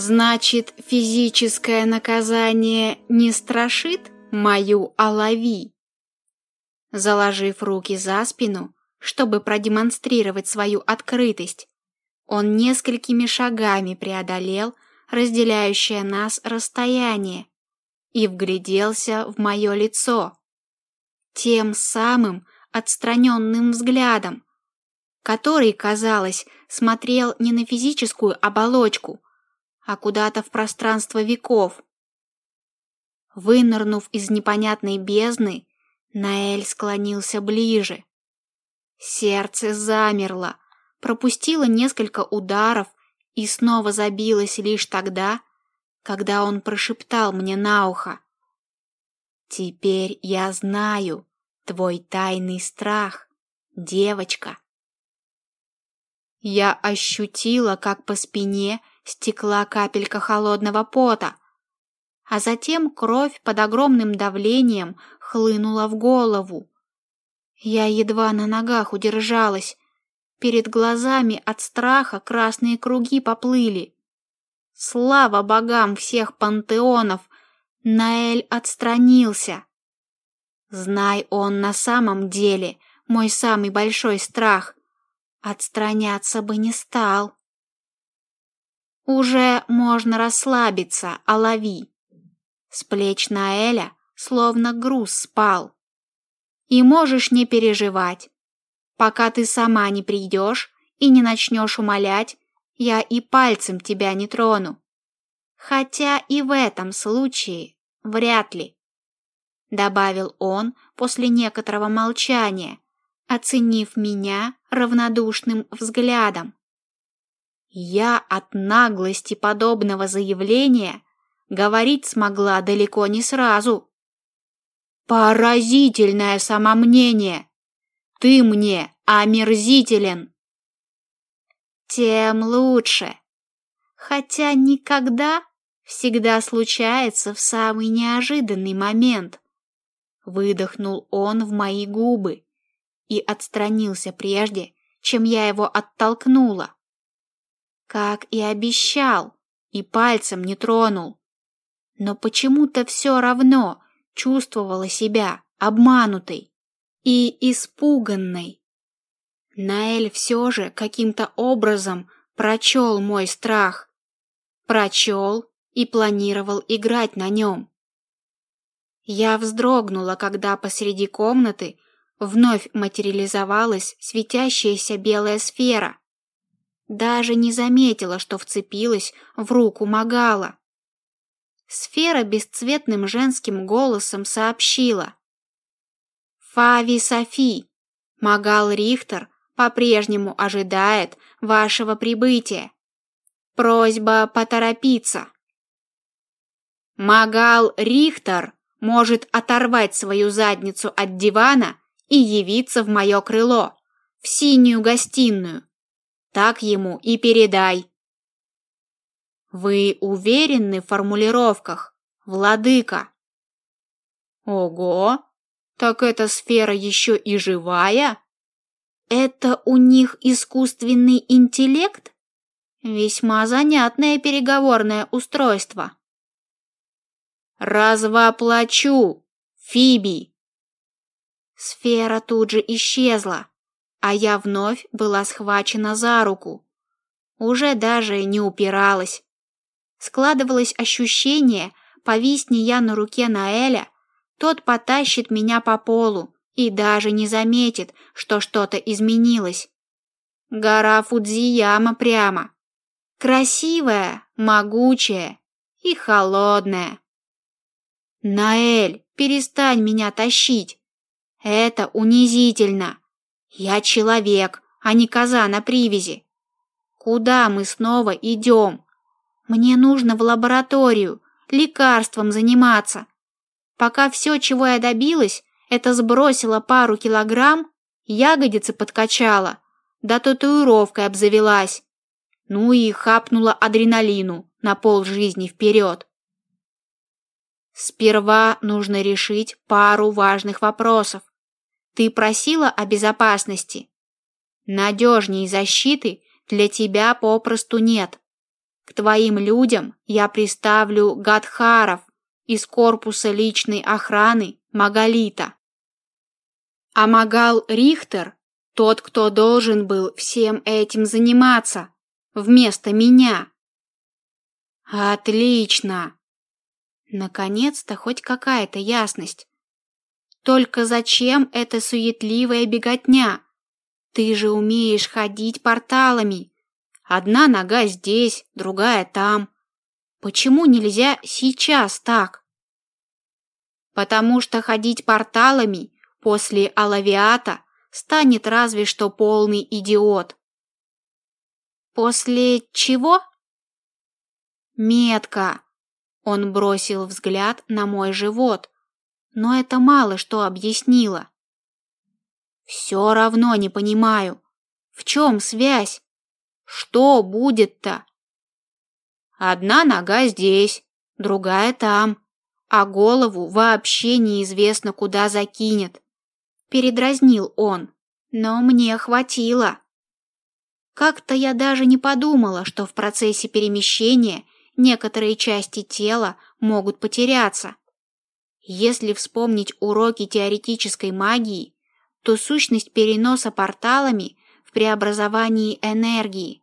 Значит, физическое наказание не страшит мою Алави? Заложив руки за спину, чтобы продемонстрировать свою открытость, он несколькими шагами преодолел разделяющее нас расстояние и вгляделся в мое лицо. Тем самым отстраненным взглядом, который, казалось, смотрел не на физическую оболочку, а куда-то в пространство веков. Вынырнув из непонятной бездны, Наэль склонился ближе. Сердце замерло, пропустило несколько ударов и снова забилось лишь тогда, когда он прошептал мне на ухо. «Теперь я знаю твой тайный страх, девочка». Я ощутила, как по спине стекла капелька холодного пота, а затем кровь под огромным давлением хлынула в голову. Я едва на ногах удержалась. Перед глазами от страха красные круги поплыли. Слава богам всех пантеонов! Наэль отстранился. Знай он на самом деле мой самый большой страх. Отстраняться бы не стал. Уже можно расслабиться, Алави. С плеч Наэля словно груз спал. И можешь не переживать. Пока ты сама не придешь и не начнешь умолять, я и пальцем тебя не трону. Хотя и в этом случае вряд ли. Добавил он после некоторого молчания, оценив меня равнодушным взглядом. Я от наглости подобного заявления говорить смогла далеко не сразу. Поразительное самомнение! Ты мне омерзителен! тем лучше. Хотя никогда всегда случается в самый неожиданный момент. Выдохнул он в мои губы и отстранился прежде, чем я его оттолкнула. Как и обещал, и пальцем не тронул. Но почему-то все равно чувствовала себя обманутой и испуганной. Наэль все же каким-то образом прочел мой страх. Прочел и планировал играть на нем. Я вздрогнула, когда посреди комнаты вновь материализовалась светящаяся белая сфера. Даже не заметила, что вцепилась в руку Магала. Сфера бесцветным женским голосом сообщила. «Фави Софи, Магал Рихтер по-прежнему ожидает вашего прибытия. Просьба поторопиться. Магал Рихтер может оторвать свою задницу от дивана и явиться в мое крыло, в синюю гостиную. Так ему и передай. Вы уверены в формулировках, владыка? Ого, так эта сфера еще и живая? Это у них искусственный интеллект? Весьма занятное переговорное устройство. Развоплачу, Фиби. Сфера тут же исчезла, я вновь была схвачена за руку. Уже даже не упиралась. Складывалось ощущение, повисни я на руке Наэля, тот потащит меня по полу, и даже не заметит, что что-то изменилось. Гора Фудзияма прямо. Красивая, могучая и холодная. Наэль, перестань меня тащить. Это унизительно. Я человек, а не коза на привязи. Куда мы снова идем? Мне нужно в лабораторию, лекарством заниматься. Пока все, чего я добилась, это сбросила пару килограмм, ягодицы подкачала, да татуировкой обзавелась. Ну и хапнула адреналину на пол жизни вперед. Сперва нужно решить пару важных вопросов. Ты просила о безопасности. Надежней защиты для тебя попросту нет. К твоим людям я приставлю Гадхаров из корпуса личной охраны Магалита. А Магал Рихтер, тот, кто должен был всем этим заниматься, вместо меня. Отлично. Наконец-то хоть какая-то ясность. Только зачем эта суетливая беготня? Ты же умеешь ходить порталами. Одна нога здесь, другая там. Почему нельзя сейчас так? Потому что ходить порталами после Алавиата станет разве что полный идиот. После чего? Метка. Он бросил взгляд на мой живот, но это мало что объяснило. Все равно не понимаю, в чем связь? Что будет-то? Одна нога здесь, другая там, а голову вообще неизвестно куда закинет. Передразнил он, но мне хватило. Как-то я даже не подумала, что в процессе перемещения некоторые части тела могут потеряться. Если вспомнить уроки теоретической магии, то сущность переноса порталами в преобразовании энергии.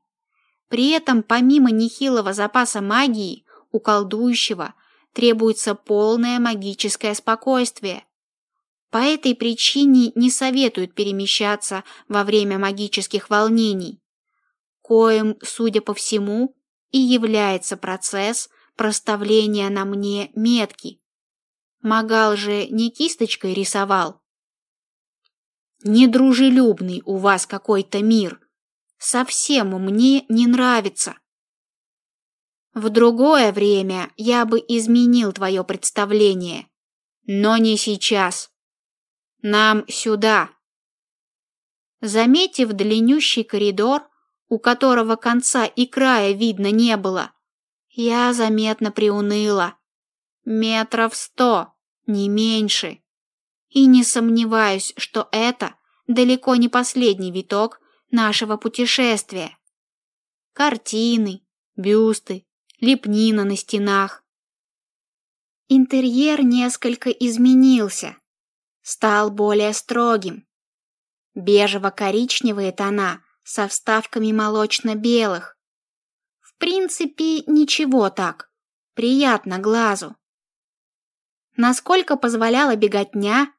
При этом помимо нехилого запаса магии у колдующего требуется полное магическое спокойствие. По этой причине не советуют перемещаться во время магических волнений, коим, судя по всему, и является процесс проставления на мне метки. Магал же не кисточкой рисовал, Недружелюбный у вас какой-то мир. Совсем мне не нравится. В другое время я бы изменил твое представление, но не сейчас. Нам сюда. Заметив длиннющий коридор, у которого конца и края видно не было, я заметно приуныла. Метров сто, не меньше и не сомневаюсь, что это далеко не последний виток нашего путешествия. Картины, бюсты, лепнина на стенах. Интерьер несколько изменился, стал более строгим. Бежево-коричневые тона со вставками молочно-белых. В принципе, ничего так, приятно глазу. Насколько позволяла беготня,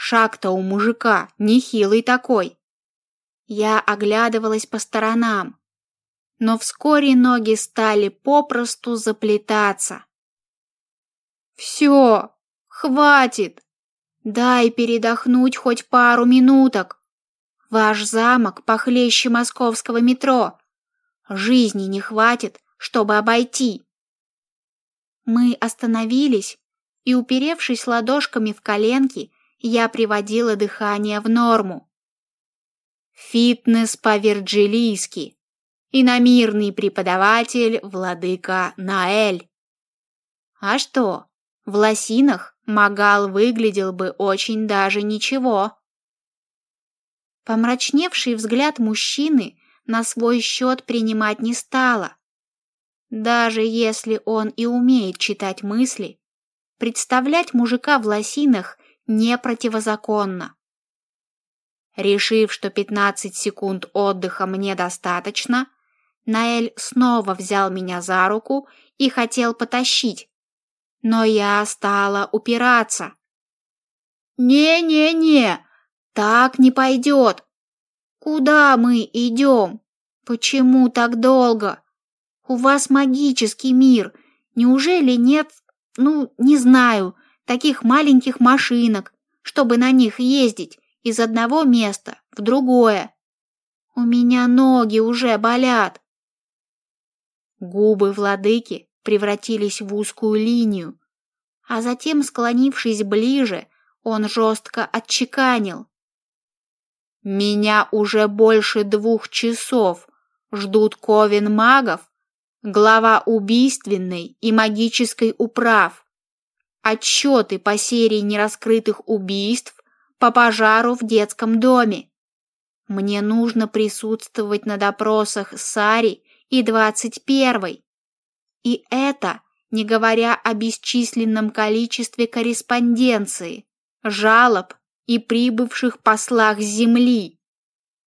Шаг-то у мужика нехилый такой. Я оглядывалась по сторонам, но вскоре ноги стали попросту заплетаться. Все, хватит. Дай передохнуть хоть пару минуток. Ваш замок похлеще московского метро. Жизни не хватит, чтобы обойти. Мы остановились и, уперевшись ладошками в коленки, я приводила дыхание в норму. Фитнес по-вирджилийски. Иномирный преподаватель владыка Наэль. А что, в лосинах Магал выглядел бы очень даже ничего. Помрачневший взгляд мужчины на свой счет принимать не стала. Даже если он и умеет читать мысли, представлять мужика в лосинах не противозаконно. Решив, что 15 секунд отдыха мне достаточно, Наэль снова взял меня за руку и хотел потащить, но я стала упираться. «Не-не-не, так не пойдет. Куда мы идем? Почему так долго? У вас магический мир, неужели нет, ну, не знаю, таких маленьких машинок, чтобы на них ездить из одного места в другое. У меня ноги уже болят. Губы владыки превратились в узкую линию, а затем, склонившись ближе, он жестко отчеканил. Меня уже больше двух часов ждут ковен магов, глава убийственной и магической управ, отчеты по серии нераскрытых убийств по пожару в детском доме. Мне нужно присутствовать на допросах Сари и двадцать первой. И это не говоря о бесчисленном количестве корреспонденции, жалоб и прибывших послах с земли.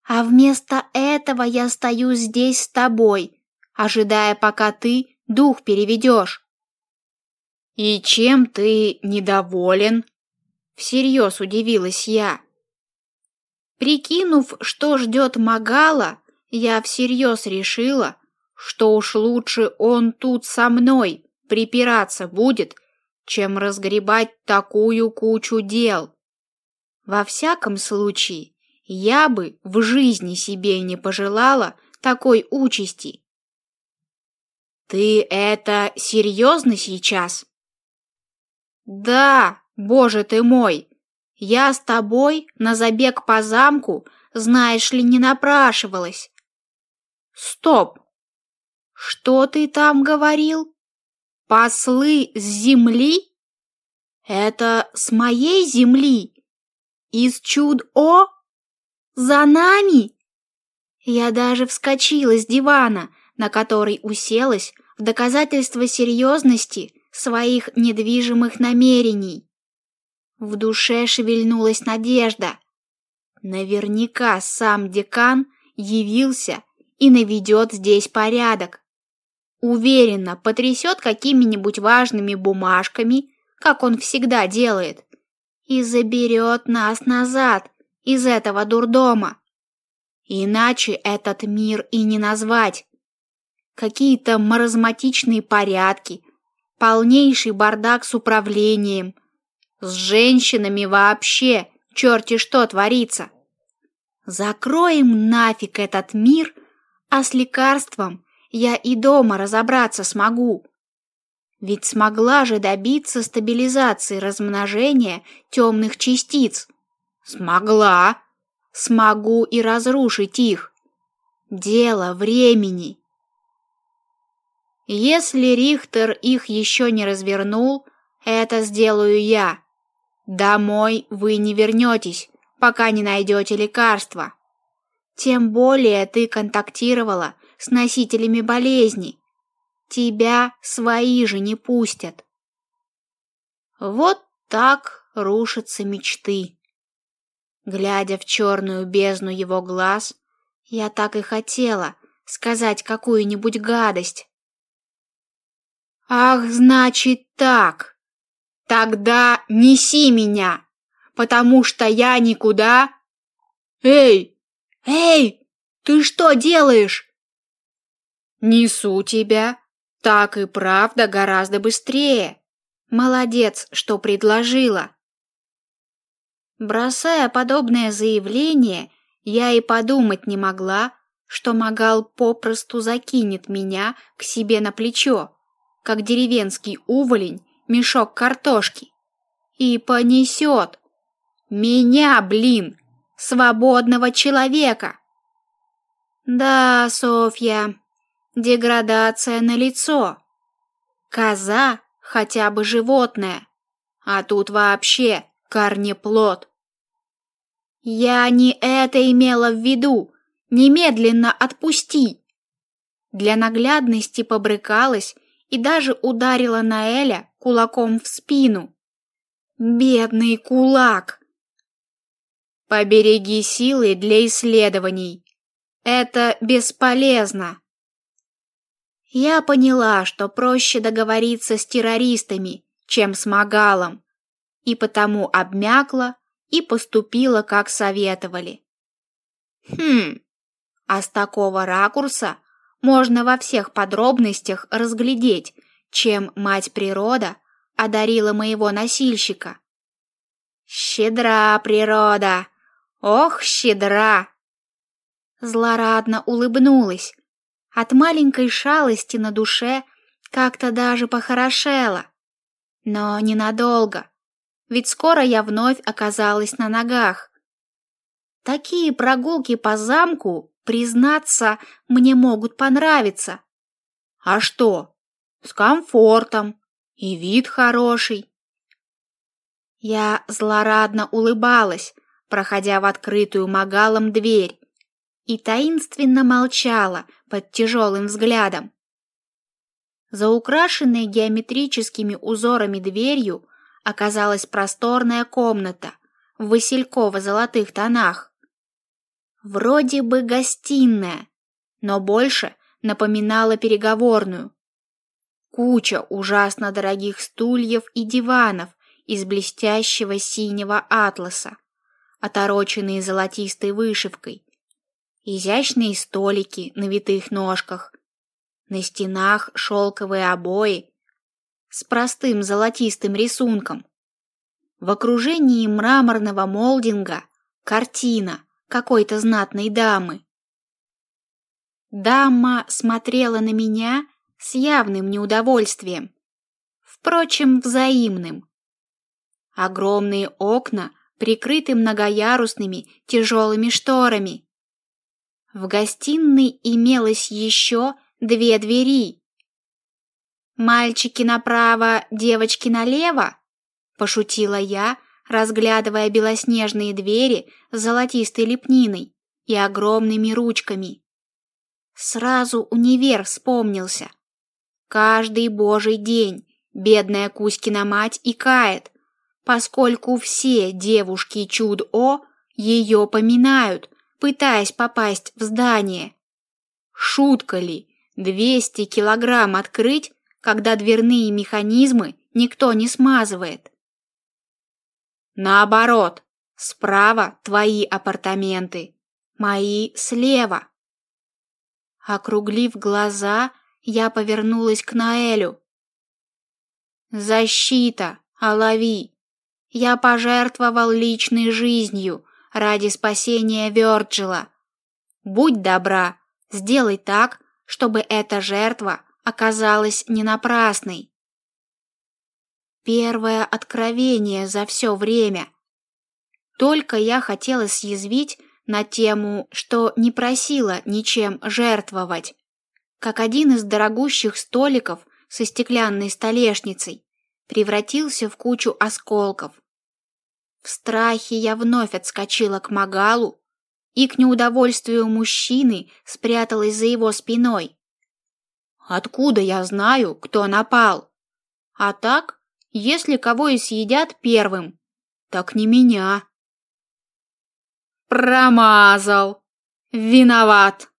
А вместо этого я стою здесь с тобой, ожидая, пока ты дух переведешь. «И чем ты недоволен?» Всерьез удивилась я. Прикинув, что ждет Магала, я всерьез решила, что уж лучше он тут со мной припираться будет, чем разгребать такую кучу дел. Во всяком случае, я бы в жизни себе не пожелала такой участи. Ты это серьезно сейчас? Да, боже ты мой, я с тобой на забег по замку, знаешь ли, не напрашивалась. Стоп! Что ты там говорил? Послы с земли? Это с моей земли? Из чуд-о? За нами? Я даже вскочила с дивана, на который уселась доказательство серьезности своих недвижимых намерений. В душе шевельнулась надежда. Наверняка сам декан явился и наведет здесь порядок. Уверенно потрясет какими-нибудь важными бумажками, как он всегда делает, и заберет нас назад из этого дурдома. Иначе этот мир и не назвать. Какие-то маразматичные порядки, полнейший бардак с управлением, с женщинами вообще черти что творится. Закроем нафиг этот мир, а с лекарством я и дома разобраться смогу. Ведь смогла же добиться стабилизации размножения темных частиц. Смогла. Смогу и разрушить их. Дело времени. Если Рихтер их еще не развернул, это сделаю я. Домой вы не вернетесь, пока не найдете лекарства. Тем более ты контактировала с носителями болезни. Тебя свои же не пустят. Вот так рушатся мечты. Глядя в черную бездну его глаз, я так и хотела сказать какую-нибудь гадость. Ах, значит так. Тогда неси меня, потому что я никуда. Эй, эй, ты что делаешь? Несу тебя. Так и правда гораздо быстрее. Молодец, что предложила. Бросая подобное заявление, я и подумать не могла, что Магал попросту закинет меня к себе на плечо, как деревенский уволень мешок картошки, и понесет. Меня, блин, свободного человека. Да, Софья, Деградация на лицо. Коза хотя бы животное, а тут вообще корнеплод. Я не это имела в виду. Немедленно отпусти. Для наглядности побрыкалась и даже ударила Наэля кулаком в спину. Бедный кулак. Побереги силы для исследований. Это бесполезно. Я поняла, что проще договориться с террористами, чем с Магалом, и потому обмякла и поступила, как советовали. Хм, а с такого ракурса можно во всех подробностях разглядеть, чем мать природа одарила моего носильщика. Щедра природа! Ох, щедра! Злорадно улыбнулась, от маленькой шалости на душе как-то даже похорошело. Но ненадолго, ведь скоро я вновь оказалась на ногах. Такие прогулки по замку, признаться, мне могут понравиться. А что? С комфортом и вид хороший. Я злорадно улыбалась, проходя в открытую магалом дверь, и таинственно молчала под тяжелым взглядом. За украшенной геометрическими узорами дверью оказалась просторная комната в васильково-золотых тонах. Вроде бы гостиная, но больше напоминала переговорную. Куча ужасно дорогих стульев и диванов из блестящего синего атласа, отороченные золотистой вышивкой. Изящные столики на витых ножках. На стенах шелковые обои с простым золотистым рисунком. В окружении мраморного молдинга картина какой-то знатной дамы. Дама смотрела на меня с явным неудовольствием, впрочем, взаимным. Огромные окна прикрыты многоярусными тяжелыми шторами. В гостиной имелось еще две двери. «Мальчики направо, девочки налево?» – пошутила я, разглядывая белоснежные двери с золотистой лепниной и огромными ручками. Сразу универ вспомнился. Каждый божий день бедная Кузькина мать икает, поскольку все девушки чуд-о ее поминают, пытаясь попасть в здание. Шутка ли, 200 килограмм открыть, когда дверные механизмы никто не смазывает? Наоборот, справа твои апартаменты, мои слева. Округлив глаза, я повернулась к Наэлю. «Защита, Алави! Я пожертвовал личной жизнью ради спасения Вёрджила. Будь добра, сделай так, чтобы эта жертва оказалась не напрасной». Первое откровение за все время. Только я хотела съязвить, на тему, что не просила ничем жертвовать, как один из дорогущих столиков со стеклянной столешницей превратился в кучу осколков. В страхе я вновь отскочила к Магалу и к неудовольствию мужчины спряталась за его спиной. Откуда я знаю, кто напал? А так, если кого и съедят первым, так не меня. Промазал. Виноват.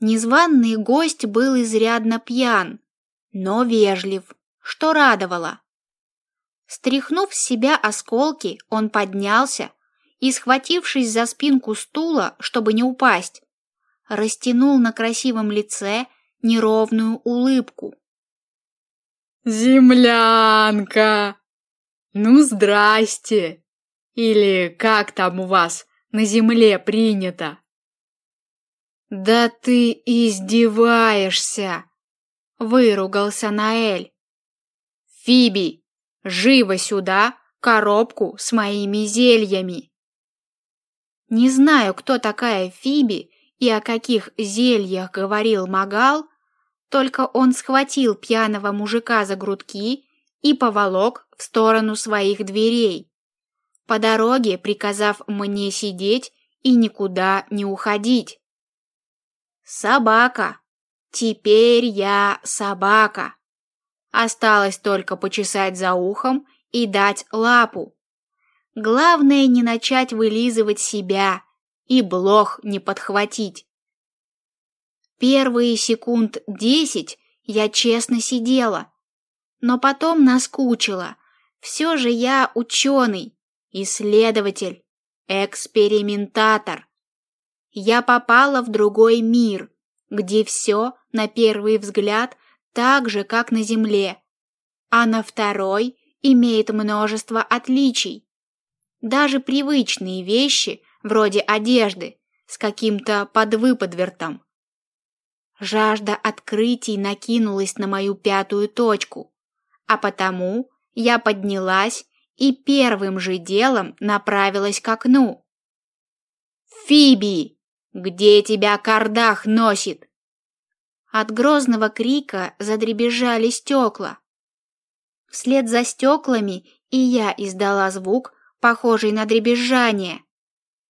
Незваный гость был изрядно пьян, но вежлив, что радовало. Стряхнув с себя осколки, он поднялся и, схватившись за спинку стула, чтобы не упасть, растянул на красивом лице неровную улыбку. «Землянка! Ну, здрасте! Или как там у вас, на земле принято. Да ты издеваешься, выругался Наэль. Фиби, живо сюда коробку с моими зельями. Не знаю, кто такая Фиби и о каких зельях говорил Магал, только он схватил пьяного мужика за грудки и поволок в сторону своих дверей по дороге приказав мне сидеть и никуда не уходить. Собака. Теперь я собака. Осталось только почесать за ухом и дать лапу. Главное не начать вылизывать себя и блох не подхватить. Первые секунд десять я честно сидела, но потом наскучила. Все же я ученый, исследователь, экспериментатор. Я попала в другой мир, где все, на первый взгляд, так же, как на Земле, а на второй имеет множество отличий. Даже привычные вещи, вроде одежды, с каким-то подвыподвертом. Жажда открытий накинулась на мою пятую точку, а потому я поднялась и первым же делом направилась к окну. «Фиби! Где тебя кардах носит?» От грозного крика задребезжали стекла. Вслед за стеклами и я издала звук, похожий на дребезжание,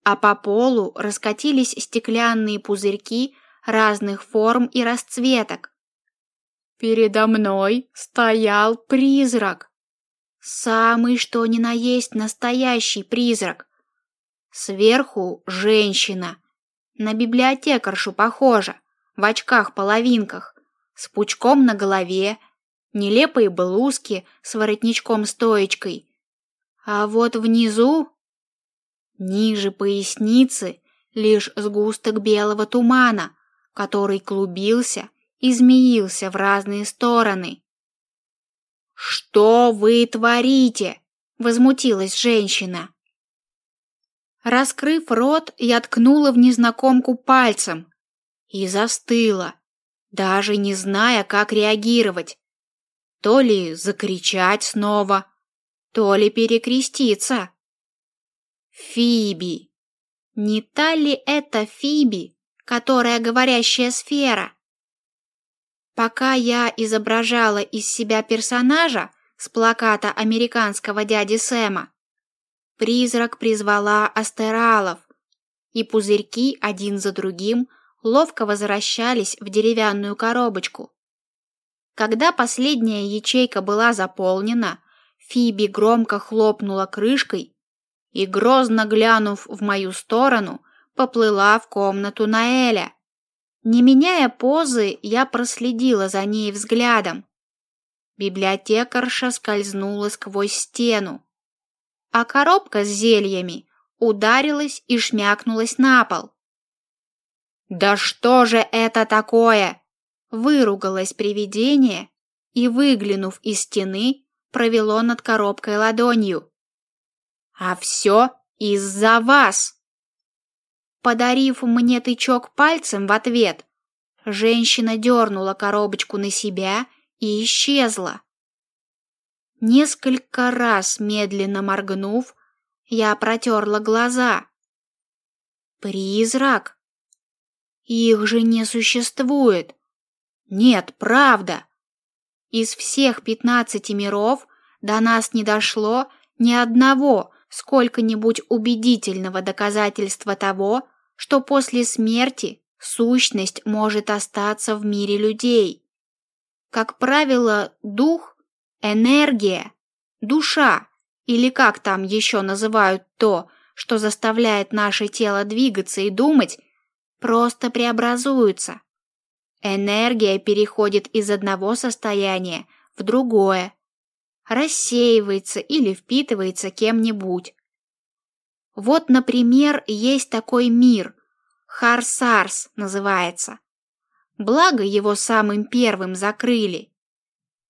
а по полу раскатились стеклянные пузырьки разных форм и расцветок. Передо мной стоял призрак. Самый что ни на есть настоящий призрак. Сверху женщина. На библиотекаршу похожа, в очках-половинках, с пучком на голове, нелепые блузки с воротничком-стоечкой. А вот внизу, ниже поясницы, лишь сгусток белого тумана, который клубился и змеился в разные стороны. «Что вы творите?» — возмутилась женщина. Раскрыв рот, я ткнула в незнакомку пальцем и застыла, даже не зная, как реагировать. То ли закричать снова, то ли перекреститься. Фиби. Не та ли это Фиби, которая говорящая сфера? Пока я изображала из себя персонажа с плаката американского дяди Сэма, призрак призвала астералов, и пузырьки один за другим ловко возвращались в деревянную коробочку. Когда последняя ячейка была заполнена, Фиби громко хлопнула крышкой и, грозно глянув в мою сторону, поплыла в комнату Наэля. Не меняя позы, я проследила за ней взглядом. Библиотекарша скользнула сквозь стену, а коробка с зельями ударилась и шмякнулась на пол. «Да что же это такое?» Выругалось привидение и, выглянув из стены, провело над коробкой ладонью. «А все из-за вас!» Подарив мне тычок пальцем в ответ, женщина дернула коробочку на себя и исчезла. Несколько раз медленно моргнув, я протерла глаза. Призрак? Их же не существует. Нет, правда. Из всех пятнадцати миров до нас не дошло ни одного сколько-нибудь убедительного доказательства того, что после смерти сущность может остаться в мире людей. Как правило, дух, энергия, душа или как там еще называют то, что заставляет наше тело двигаться и думать, просто преобразуются. Энергия переходит из одного состояния в другое, рассеивается или впитывается кем-нибудь. Вот, например, есть такой мир, Харсарс называется. Благо его самым первым закрыли.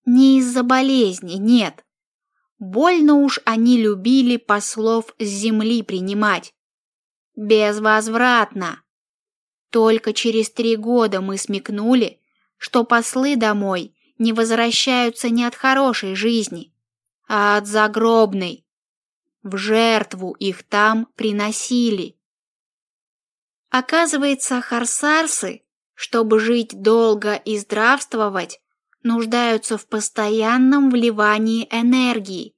Не из-за болезни, нет. Больно уж они любили послов с земли принимать. Безвозвратно. Только через три года мы смекнули, что послы домой не возвращаются не от хорошей жизни, а от загробной. В жертву их там приносили. Оказывается, харсарсы, чтобы жить долго и здравствовать, нуждаются в постоянном вливании энергии,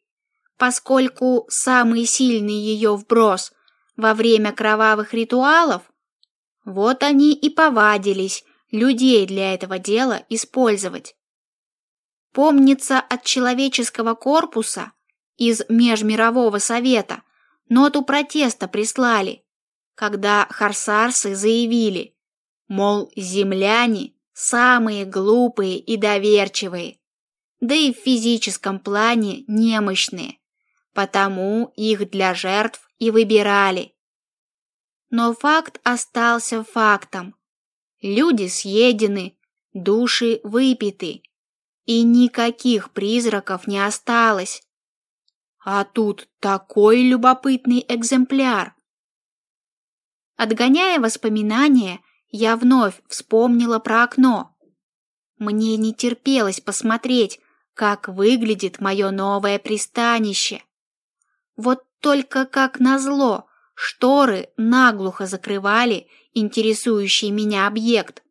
поскольку самый сильный ее вброс во время кровавых ритуалов, вот они и повадились людей для этого дела использовать. Помнится от человеческого корпуса из Межмирового совета ноту протеста прислали, когда харсарсы заявили, мол, земляне самые глупые и доверчивые, да и в физическом плане немощные, потому их для жертв и выбирали. Но факт остался фактом. Люди съедены, души выпиты, и никаких призраков не осталось. А тут такой любопытный экземпляр. Отгоняя воспоминания, я вновь вспомнила про окно. Мне не терпелось посмотреть, как выглядит мое новое пристанище. Вот только как назло, шторы наглухо закрывали интересующий меня объект.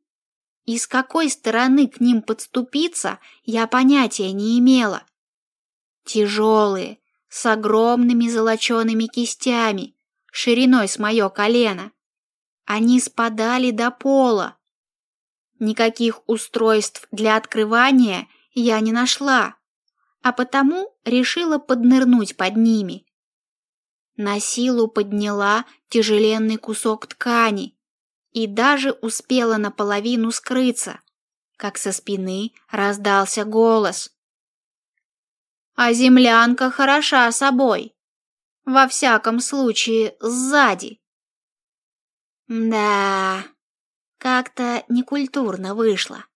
И с какой стороны к ним подступиться, я понятия не имела. Тяжелые, с огромными золочеными кистями, шириной с мое колено. Они спадали до пола. Никаких устройств для открывания я не нашла, а потому решила поднырнуть под ними. На силу подняла тяжеленный кусок ткани и даже успела наполовину скрыться, как со спины раздался голос. «А землянка хороша собой, во всяком случае сзади». Да, как-то некультурно вышло.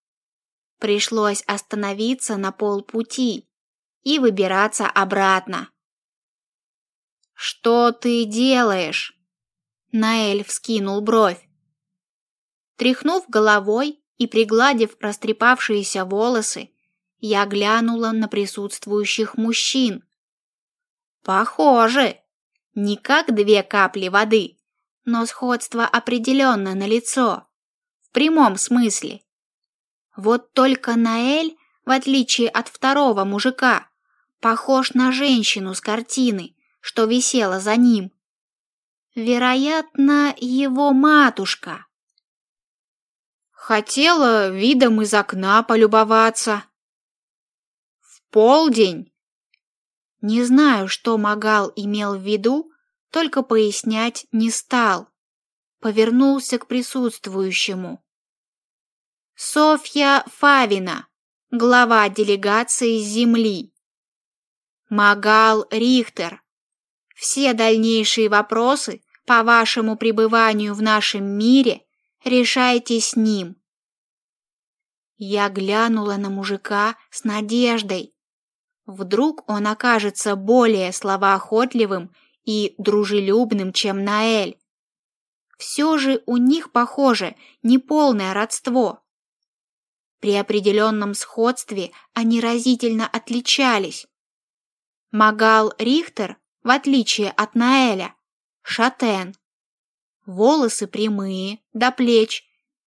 Пришлось остановиться на полпути и выбираться обратно. «Что ты делаешь?» Наэль вскинул бровь. Тряхнув головой и пригладив растрепавшиеся волосы, я глянула на присутствующих мужчин. Похоже, не как две капли воды, но сходство определенно налицо прямом смысле. Вот только Наэль, в отличие от второго мужика, похож на женщину с картины, что висела за ним. Вероятно, его матушка. Хотела видом из окна полюбоваться. Полдень. Не знаю, что Магал имел в виду, только пояснять не стал. Повернулся к присутствующему. Софья Фавина, глава делегации Земли. Магал Рихтер. Все дальнейшие вопросы по вашему пребыванию в нашем мире решайте с ним. Я глянула на мужика с надеждой. Вдруг он окажется более словоохотливым и дружелюбным, чем Наэль. Все же у них, похоже, неполное родство. При определенном сходстве они разительно отличались. Магал Рихтер, в отличие от Наэля, шатен. Волосы прямые, до плеч,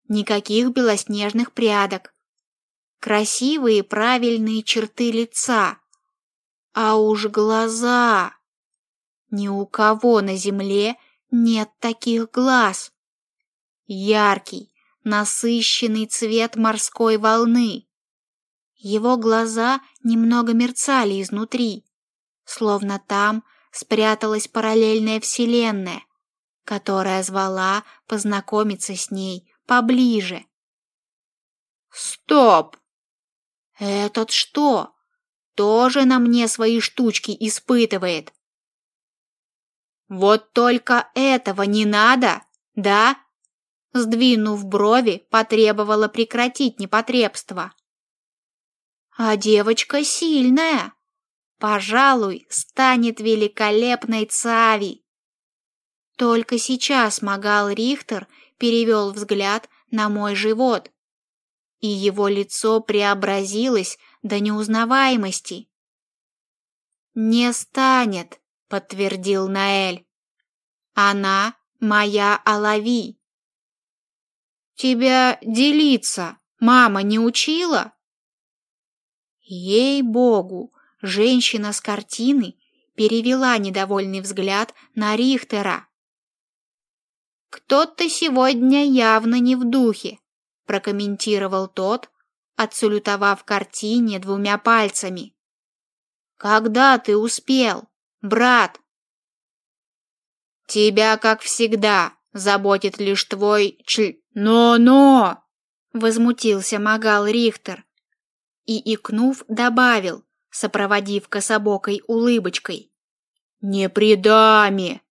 никаких белоснежных прядок. Красивые правильные черты лица. А уж глаза! Ни у кого на земле нет таких глаз. Яркий, насыщенный цвет морской волны. Его глаза немного мерцали изнутри, словно там спряталась параллельная вселенная, которая звала познакомиться с ней поближе. Стоп! Этот что? Тоже на мне свои штучки испытывает. Вот только этого не надо, да? Сдвинув брови, потребовала прекратить непотребство. А девочка сильная. Пожалуй, станет великолепной Цави. Только сейчас Магал Рихтер перевел взгляд на мой живот, и его лицо преобразилось до неузнаваемости. «Не станет», — подтвердил Наэль. «Она моя Алави». Тебя делиться мама не учила? Ей-богу, женщина с картины перевела недовольный взгляд на Рихтера. «Кто-то сегодня явно не в духе», – прокомментировал тот, отсалютовав картине двумя пальцами. «Когда ты успел, брат?» «Тебя, как всегда, заботит лишь твой чл...» «Но-но!» — возмутился Магал Рихтер и, икнув, добавил, сопроводив кособокой улыбочкой. «Не предами!»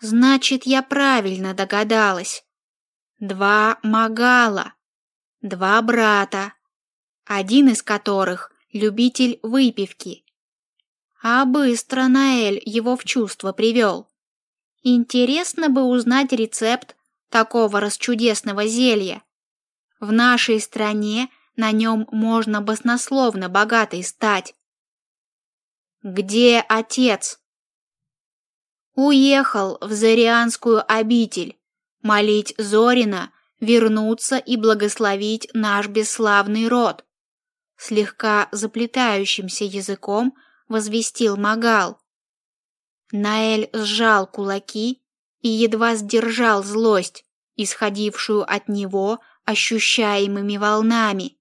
Значит, я правильно догадалась. Два Магала, два брата, один из которых любитель выпивки. А быстро Наэль его в чувство привел. Интересно бы узнать рецепт такого расчудесного зелья. В нашей стране на нем можно баснословно богатой стать. Где отец? Уехал в Зарианскую обитель, молить Зорина вернуться и благословить наш бесславный род. Слегка заплетающимся языком возвестил Магал. Наэль сжал кулаки и едва сдержал злость, исходившую от него ощущаемыми волнами.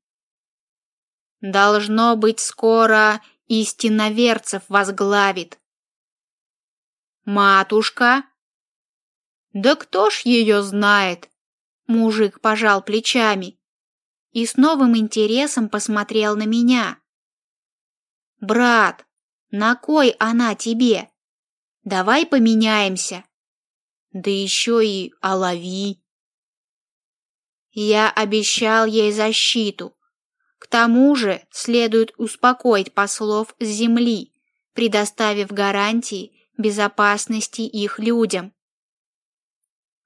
Должно быть, скоро истиноверцев возглавит. Матушка? Да кто ж ее знает? Мужик пожал плечами и с новым интересом посмотрел на меня. Брат, на кой она тебе? Давай поменяемся. Да еще и олови. Я обещал ей защиту. К тому же следует успокоить послов с земли, предоставив гарантии безопасности их людям.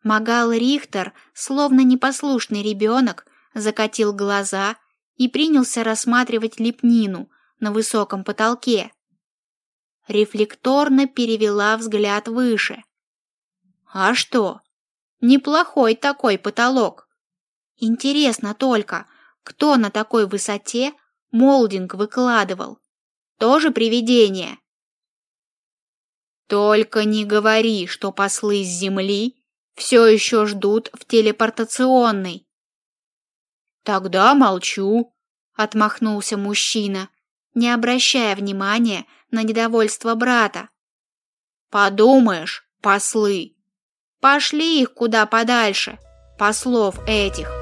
Магал Рихтер, словно непослушный ребенок, закатил глаза и принялся рассматривать лепнину на высоком потолке. Рефлекторно перевела взгляд выше. А что? Неплохой такой потолок. Интересно только, кто на такой высоте молдинг выкладывал? Тоже привидение? Только не говори, что послы с земли все еще ждут в телепортационной. Тогда молчу, отмахнулся мужчина, не обращая внимания на недовольство брата. Подумаешь, послы. Пошли их куда подальше, послов этих.